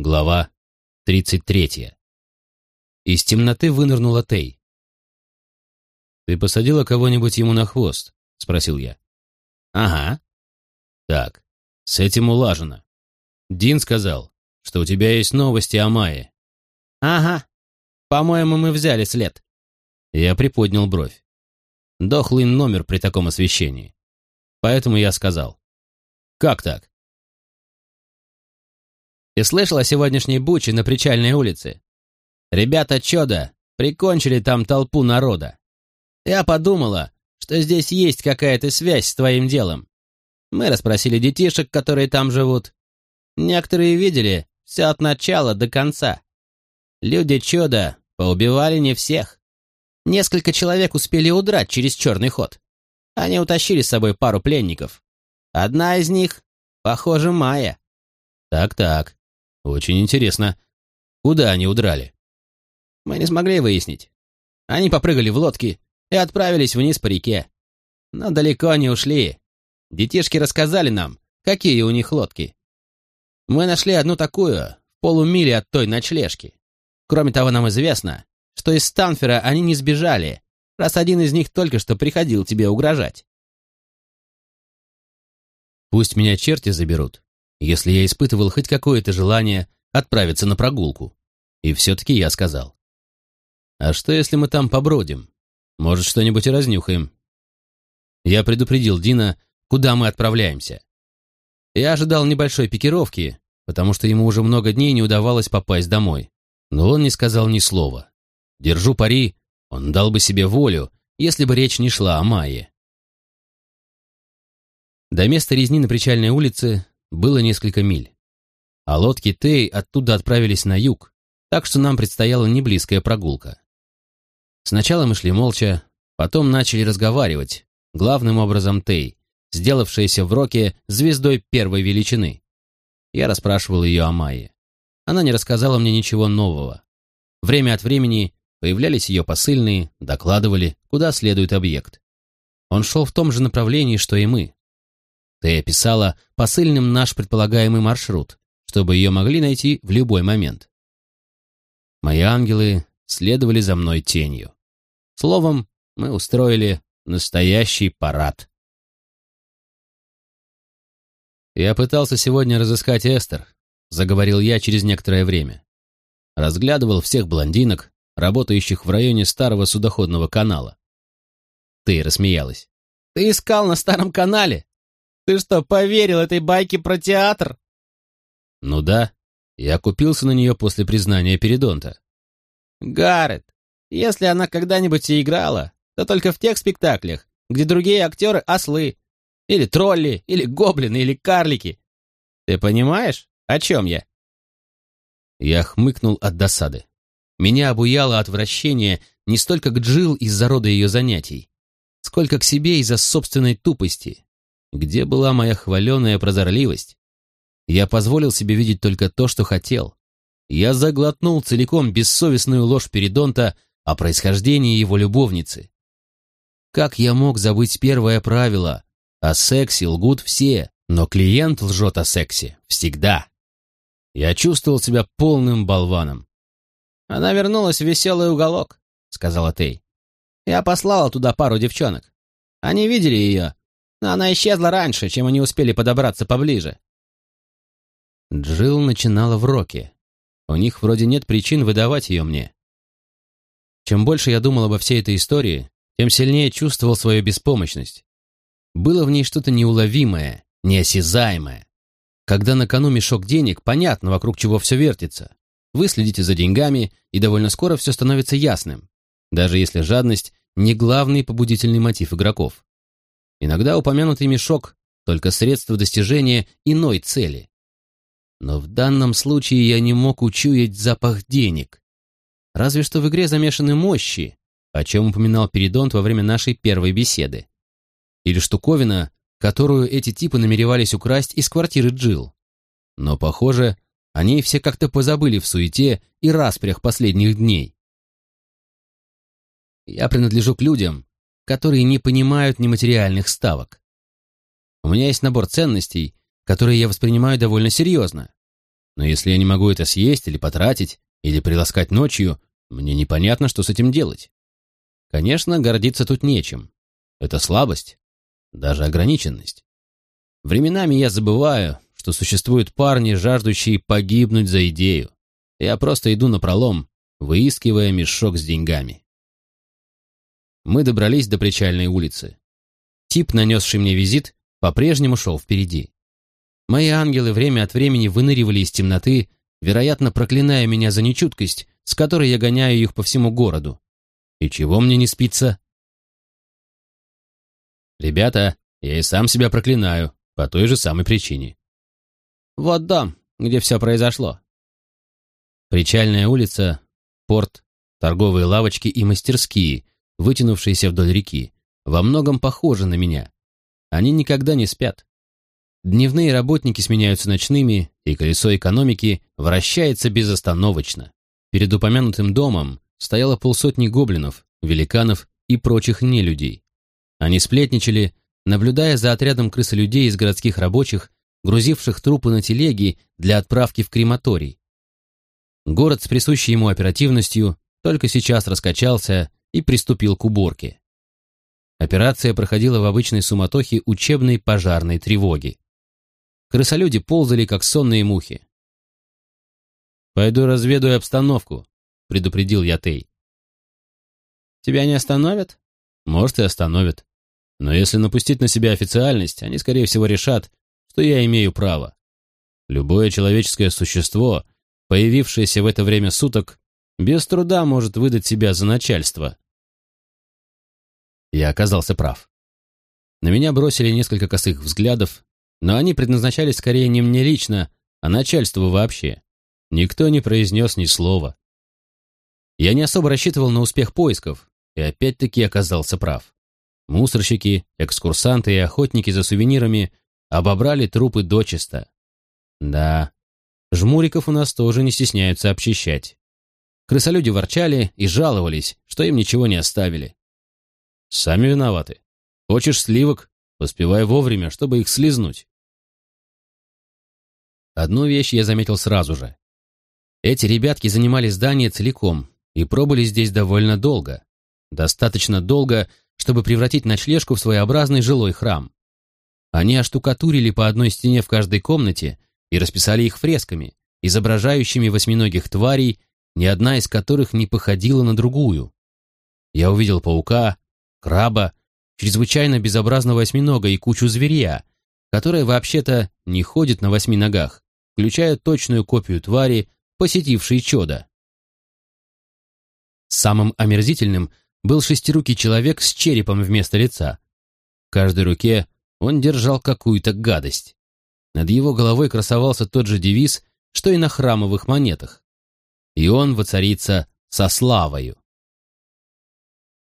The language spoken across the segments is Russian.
Глава 33. Из темноты вынырнула Тей. «Ты посадила кого-нибудь ему на хвост?» — спросил я. «Ага». «Так, с этим улажено. Дин сказал, что у тебя есть новости о Майе». «Ага. По-моему, мы взяли след». Я приподнял бровь. Дохлый номер при таком освещении. Поэтому я сказал. «Как так?» Ты слышал о сегодняшней буче на Причальной улице? Ребята чёда прикончили там толпу народа. Я подумала, что здесь есть какая-то связь с твоим делом. Мы расспросили детишек, которые там живут. Некоторые видели все от начала до конца. Люди чёда поубивали не всех. Несколько человек успели удрать через черный ход. Они утащили с собой пару пленников. Одна из них, похоже, Майя. Так-так. Очень интересно. Куда они удрали? Мы не смогли выяснить. Они попрыгали в лодки и отправились вниз по реке. Но далеко не ушли. Детишки рассказали нам, какие у них лодки. Мы нашли одну такую, в полумиле от той ночлежки. Кроме того, нам известно, что из Станфера они не сбежали, раз один из них только что приходил тебе угрожать. Пусть меня черти заберут, если я испытывал хоть какое-то желание отправиться на прогулку. И все-таки я сказал. «А что, если мы там побродим? Может, что-нибудь и разнюхаем?» Я предупредил Дина, куда мы отправляемся. Я ожидал небольшой пикировки, потому что ему уже много дней не удавалось попасть домой. Но он не сказал ни слова. Держу пари, он дал бы себе волю, если бы речь не шла о Майе. До места резни на причальной улице было несколько миль. А лодки Тей оттуда отправились на юг, так что нам предстояла неблизкая прогулка. Сначала мы шли молча, потом начали разговаривать, главным образом Тей, сделавшаяся в Роке звездой первой величины. Я расспрашивал ее о Майе. Она не рассказала мне ничего нового. Время от времени появлялись ее посыльные, докладывали, куда следует объект. Он шел в том же направлении, что и мы. Ты описала посыльным наш предполагаемый маршрут, чтобы ее могли найти в любой момент. Мои ангелы следовали за мной тенью. Словом, мы устроили настоящий парад. «Я пытался сегодня разыскать Эстер», — заговорил я через некоторое время. Разглядывал всех блондинок, работающих в районе старого судоходного канала. Ты рассмеялась. «Ты искал на старом канале? Ты что, поверил этой байке про театр? Ну да, я купился на нее после признания Передонта. Гаррет, если она когда-нибудь и играла, то только в тех спектаклях, где другие актеры — ослы, или тролли, или гоблины, или карлики. Ты понимаешь, о чем я? Я хмыкнул от досады. Меня обуяло отвращение не столько к Джил из-за рода ее занятий, сколько к себе из-за собственной тупости, где была моя хваленая прозорливость? Я позволил себе видеть только то, что хотел. Я заглотнул целиком бессовестную ложь Передонта о происхождении его любовницы. Как я мог забыть первое правило? О сексе лгут все, но клиент лжет о сексе всегда. Я чувствовал себя полным болваном. «Она вернулась в веселый уголок», — сказала Тей. «Я послала туда пару девчонок. Они видели ее, но она исчезла раньше, чем они успели подобраться поближе. Джилл начинала в роке. У них вроде нет причин выдавать ее мне. Чем больше я думал обо всей этой истории, тем сильнее чувствовал свою беспомощность. Было в ней что-то неуловимое, неосязаемое. Когда на кону мешок денег, понятно, вокруг чего все вертится. Вы следите за деньгами, и довольно скоро все становится ясным, даже если жадность не главный побудительный мотив игроков. Иногда упомянутый мешок — только средство достижения иной цели. Но в данном случае я не мог учуять запах денег. Разве что в игре замешаны мощи, о чем упоминал Передонт во время нашей первой беседы. Или штуковина, которую эти типы намеревались украсть из квартиры Джил. Но, похоже, они все как-то позабыли в суете и распрях последних дней. Я принадлежу к людям, которые не понимают нематериальных ставок. У меня есть набор ценностей, которые я воспринимаю довольно серьезно. Но если я не могу это съесть или потратить, или приласкать ночью, мне непонятно, что с этим делать. Конечно, гордиться тут нечем. Это слабость, даже ограниченность. Временами я забываю, что существуют парни, жаждущие погибнуть за идею. Я просто иду на пролом, выискивая мешок с деньгами. Мы добрались до причальной улицы. Тип, нанесший мне визит, по-прежнему шел впереди. Мои ангелы время от времени выныривали из темноты, вероятно, проклиная меня за нечуткость, с которой я гоняю их по всему городу. И чего мне не спится? Ребята, я и сам себя проклинаю, по той же самой причине. Вот дом, где все произошло. Причальная улица, порт, торговые лавочки и мастерские, вытянувшиеся вдоль реки, во многом похожи на меня. Они никогда не спят. Дневные работники сменяются ночными, и колесо экономики вращается безостановочно. Перед упомянутым домом стояло полсотни гоблинов, великанов и прочих нелюдей. Они сплетничали, наблюдая за отрядом крысолюдей из городских рабочих, грузивших трупы на телеги для отправки в крематорий. Город с присущей ему оперативностью только сейчас раскачался и приступил к уборке. Операция проходила в обычной суматохе учебной пожарной тревоги. Крысолюди ползали, как сонные мухи. «Пойду разведаю обстановку», — предупредил я Тей. «Тебя не остановят?» «Может, и остановят. Но если напустить на себя официальность, они, скорее всего, решат, что я имею право. Любое человеческое существо, появившееся в это время суток, без труда может выдать себя за начальство. Я оказался прав. На меня бросили несколько косых взглядов, но они предназначались скорее не мне лично, а начальству вообще. Никто не произнес ни слова. Я не особо рассчитывал на успех поисков, и опять-таки оказался прав. Мусорщики, экскурсанты и охотники за сувенирами обобрали трупы дочисто. Да, жмуриков у нас тоже не стесняются обчищать. Крысолюди ворчали и жаловались, что им ничего не оставили. Сами виноваты. Хочешь сливок? Поспевай вовремя, чтобы их слизнуть. Одну вещь я заметил сразу же. Эти ребятки занимали здание целиком и пробыли здесь довольно долго. Достаточно долго, чтобы превратить ночлежку в своеобразный жилой храм. Они оштукатурили по одной стене в каждой комнате и расписали их фресками, изображающими восьминогих тварей, ни одна из которых не походила на другую. Я увидел паука, краба, чрезвычайно безобразного осьминога и кучу зверя, которая вообще-то не ходит на восьми ногах, включая точную копию твари, посетившей чудо. Самым омерзительным был шестирукий человек с черепом вместо лица. В каждой руке он держал какую-то гадость. Над его головой красовался тот же девиз, что и на храмовых монетах. И он воцарится со славою.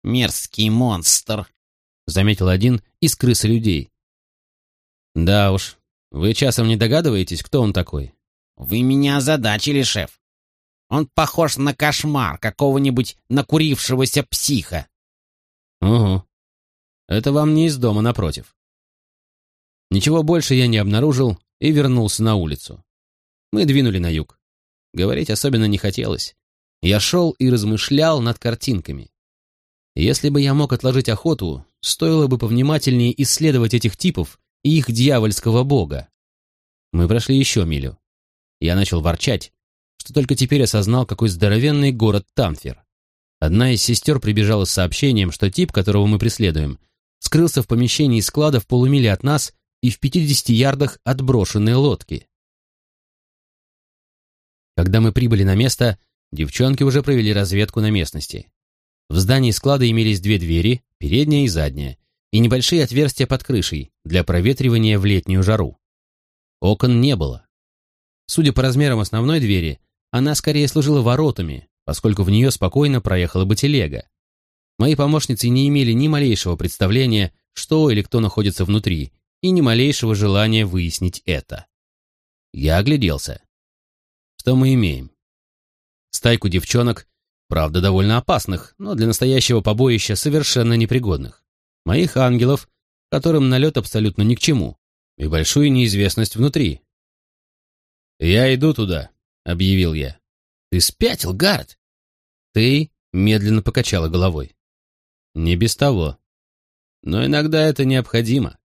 «Мерзкий монстр», — заметил один из крысы людей. «Да уж, вы часом не догадываетесь, кто он такой?» «Вы меня озадачили, шеф. Он похож на кошмар какого-нибудь накурившегося психа». «Угу. Это вам не из дома напротив». Ничего больше я не обнаружил и вернулся на улицу. Мы двинули на юг. Говорить особенно не хотелось. Я шел и размышлял над картинками. Если бы я мог отложить охоту, стоило бы повнимательнее исследовать этих типов и их дьявольского бога. Мы прошли еще милю. Я начал ворчать, что только теперь осознал, какой здоровенный город Тамфер. Одна из сестер прибежала с сообщением, что тип, которого мы преследуем, скрылся в помещении склада в полумиле от нас и в 50 ярдах от брошенной лодки. Когда мы прибыли на место, девчонки уже провели разведку на местности. В здании склада имелись две двери, передняя и задняя, и небольшие отверстия под крышей для проветривания в летнюю жару. Окон не было. Судя по размерам основной двери, она скорее служила воротами, поскольку в нее спокойно проехала бы телега. Мои помощницы не имели ни малейшего представления, что или кто находится внутри, и ни малейшего желания выяснить это. Я огляделся. Что мы имеем? Стайку девчонок, Правда, довольно опасных, но для настоящего побоища совершенно непригодных. Моих ангелов, которым налет абсолютно ни к чему, и большую неизвестность внутри. «Я иду туда», — объявил я. «Ты спятил, Гард?» Ты медленно покачала головой. «Не без того. Но иногда это необходимо.